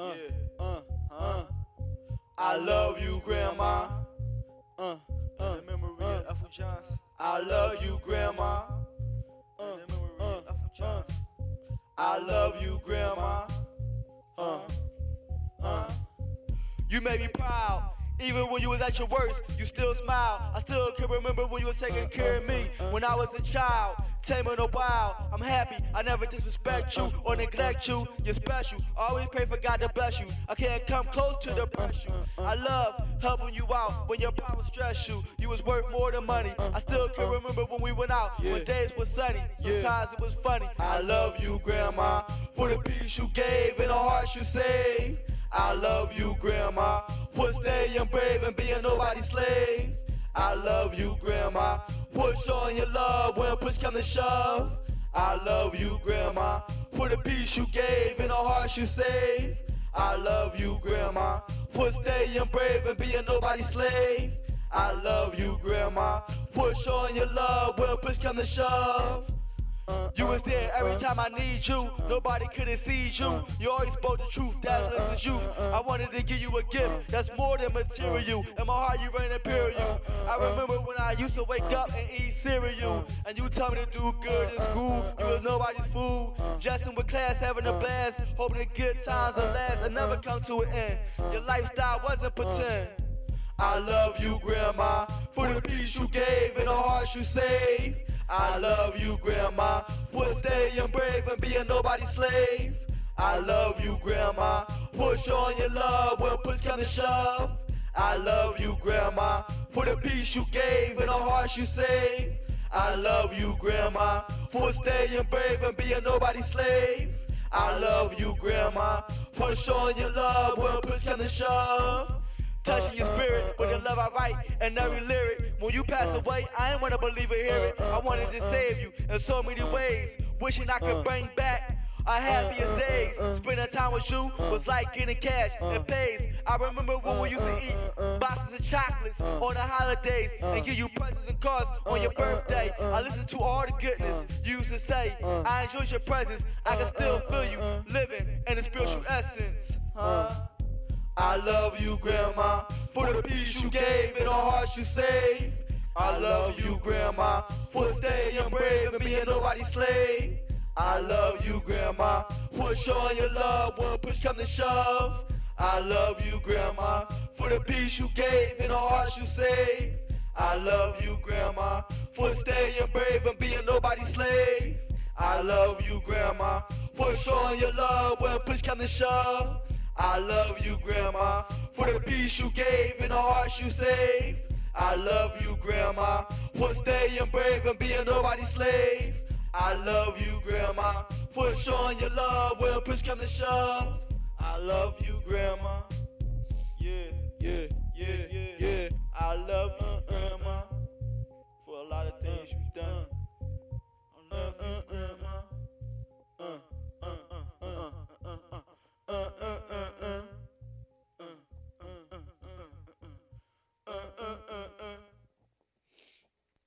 uh, uh, uh. I love you, Grandma. Uh, uh, The memory uh. of Johnson. I love you, Grandma. The Uh, memory uh, of Johnson. I love you, Grandma. Uh, uh. You made me proud. Even when you was at your worst, you still smiled. I still can remember when you was taking care of me when I was a child. Taming a wild. I'm happy. I never disrespect you or neglect you. You're special. I Always pray for God to bless you. I can't come close to depress you. I love helping you out when your problems stress you. You was worth more than money. I still can remember when we went out when days were sunny. Sometimes it was funny. I love you, Grandma, for the peace you gave and the hearts you saved. I love you, Grandma, for staying brave and being nobody's slave. I love you, Grandma, for on your love when push come to shove. I love you, Grandma, for the peace you gave and the hearts you saved. I love you, Grandma, for staying brave and being nobody's slave. I love you, Grandma, for showing your love when push come to shove. You was there every time I need you. Nobody could have seen you. You always spoke the truth, that's as youth. I wanted to give you a gift that's more than material. In my heart, you reign imperial. I remember when I used to wake up and eat cereal. And you told me to do good in school. You was nobody's fool. Jesting with class, having a blast. Hoping the good times will last and never come to an end. Your lifestyle wasn't pretend. I love you, Grandma, for the peace you gave and the hearts you saved. I love you, Grandma, for staying brave and being nobody's slave. I love you, Grandma, for showing your love when push come to shove. I love you, Grandma, for the peace you gave and the hearts you saved. I love you, Grandma, for staying brave and being nobody's slave. I love you, Grandma, for showing your love when push come to shove. Touching your spirit with the love I write and every lyric. When you pass away, I ain't wanna believe it, hear it. I wanted to save you in so many ways. Wishing I could bring back our happiest uh, uh, days. Uh, Spending time with you was like getting cash and pays. I remember when we used to eat boxes of chocolates on the holidays and give you presents and cards on your birthday. I listened to all the goodness you used to say. I enjoyed your presence. I can still feel you living in the spiritual essence. Huh? I love you, Grandma, for the peace you gave and the hearts you saved. I love you, Grandma, for staying brave and being nobody's slave. I love you, Grandma, for showing your love when push come to shove. I love you, Grandma, for the peace you gave and the hearts you saved. I love you, Grandma, for staying brave and being nobody's slave. I love you, Grandma, for showing your love when push come to shove. I love you, Grandma, for the peace you gave and the hearts you saved. I love you, Grandma, for staying brave and being nobody's slave. I love you, Grandma, for showing your love when push come to shove. I love you, Grandma.